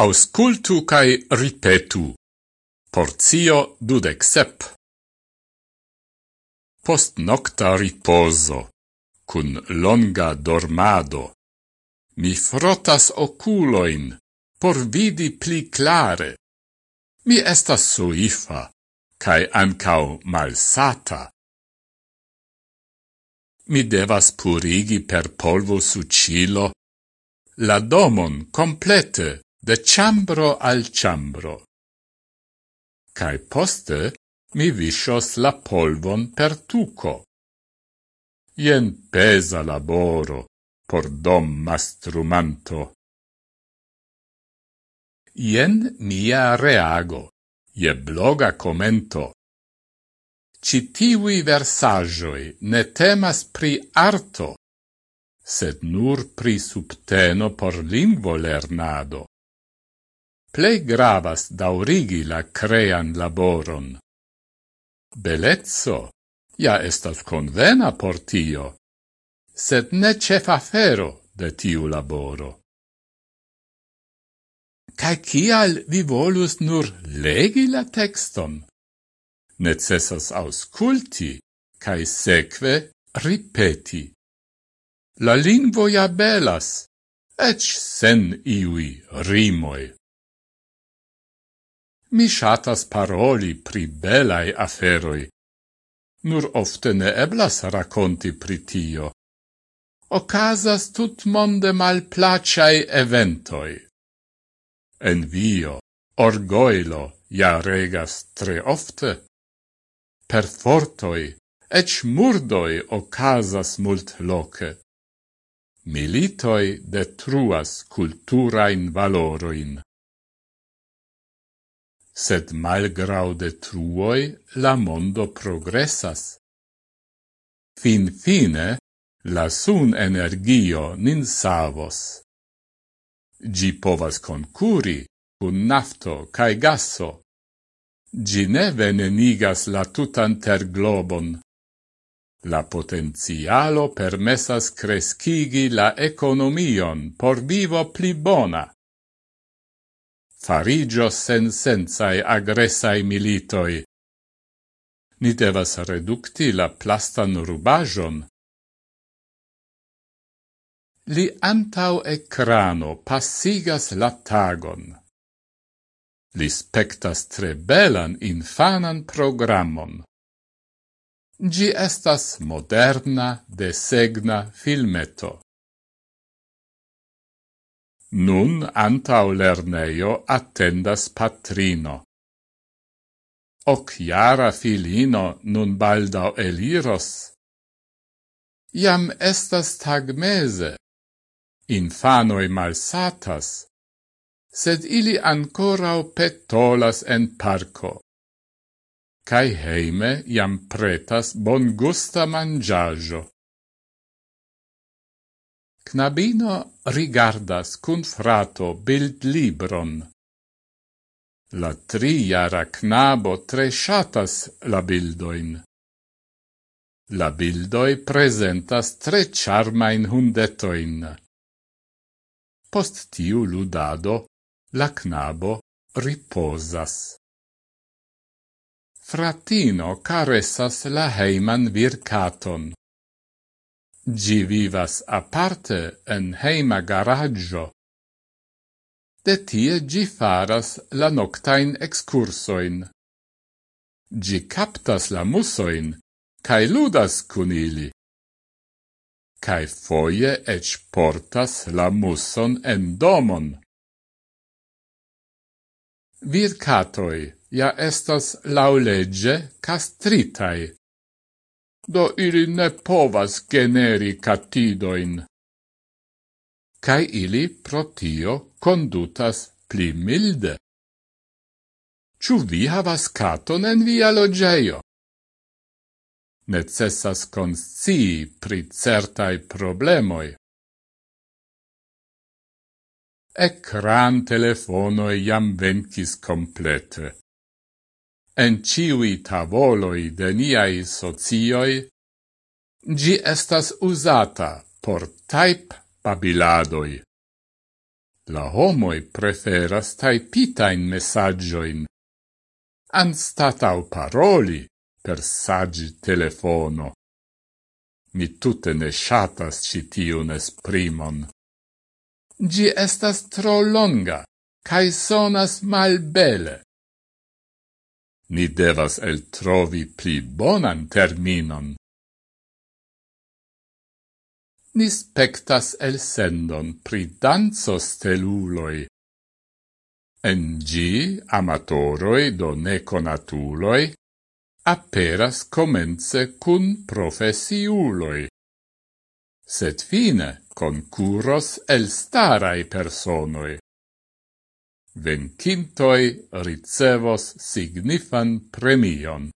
auscultu cae ripetu. Porzio dudec sep. Post nocta riposo, cun longa dormado, mi frotas oculoin, por vidi pli clare. Mi estas suifa, cae ancau malsata. Mi devas purigi per polvo sucilo la domon complete de chambro al chambro. Cai poste mi viscios la polvon per tuco. Ien pesa laboro por dom mastrumanto. Ien mia reago, je bloga commento. Citivi versagioi ne temas pri arto, sed nur pri subteno por lingvo lernado plei gravas daurigi la crean laboron. Belezzo ja estas convena por tio, sed ne cefa fero de tiu laboro. Cae cial vi volus nur legi la texton? Necessas ausculti, cae seque ripeti. La lingvo ja belas, ec sen iui rimoi. Mi shatas paroli pri belai aferoi. Nur ofte ne eblas raconti pri tio. Ocasas tut monde malplaciai eventoi. Envio, orgoilo, ja regas tre ofte. Perfortoi, ec murdoi ocasas mult loce. Militoi detruas culturain valoroin sed malgrau detruoi la mondo progressas. Fin fine, la sun energio nin savos. Gi povas concuri cun nafto cae gasso. Gi ne venenigas la tutan terglobon. La potenzialo permessas crescigi la economion por vivo pli bona farigios sen sensai agressai militoi. Ni devas reducti la plastan rubajon. Li antau ecrano passigas la tagon. Li spectas tre belan infanan programmon. Gi estas moderna, desegna filmeto. Nun antau lerneio attendas patrino. Hoc jara filino nun baldau eliros. Iam estas tagmese. Infanoi malsatas. Sed ili ancorau petolas en parco. Cai heime iam pretas bon gusta mangiajo. Knabino rigardas cun frato bild libron. La triara knabo tre shatas la bildoin. La bildoi presentas tre charmain hundetoin. Post tiu ludado, la knabo riposas. Fratino caressas la heiman vircaton. Gi vivas aparte en heima garaggio. De tie gi faras la noctain excursoin. Gi captas la musoin, cae ludas cun ili. Cae foie ec portas la muson en domon. Vircatoi ja estas laulegge castritai do ili ne povas generi catidoin. Cai ili protio condutas pli milde. Ciu vi havas caton en via logeio? Necessas conscii pri certai problemoi. Ecran telefonoi jam vencis complete en ciui tavoloi de niai socioi, gi estas usata por type babiladoi. La homoi preferas taipitain messagioin, anstatau paroli per sagi telefono. Mi tutte ne shatas citiun esprimon. Gi estas tro longa, cae sonas mal bele ni devas eltrovi pli bonan terminon. Ni spectas elsendon pri danzo steluloi. En gi amatoroi do neconatuloi aperas comence cun profesiuloi. Sed fine concuros elstarai personoi vencintoi ricevos signifan premion.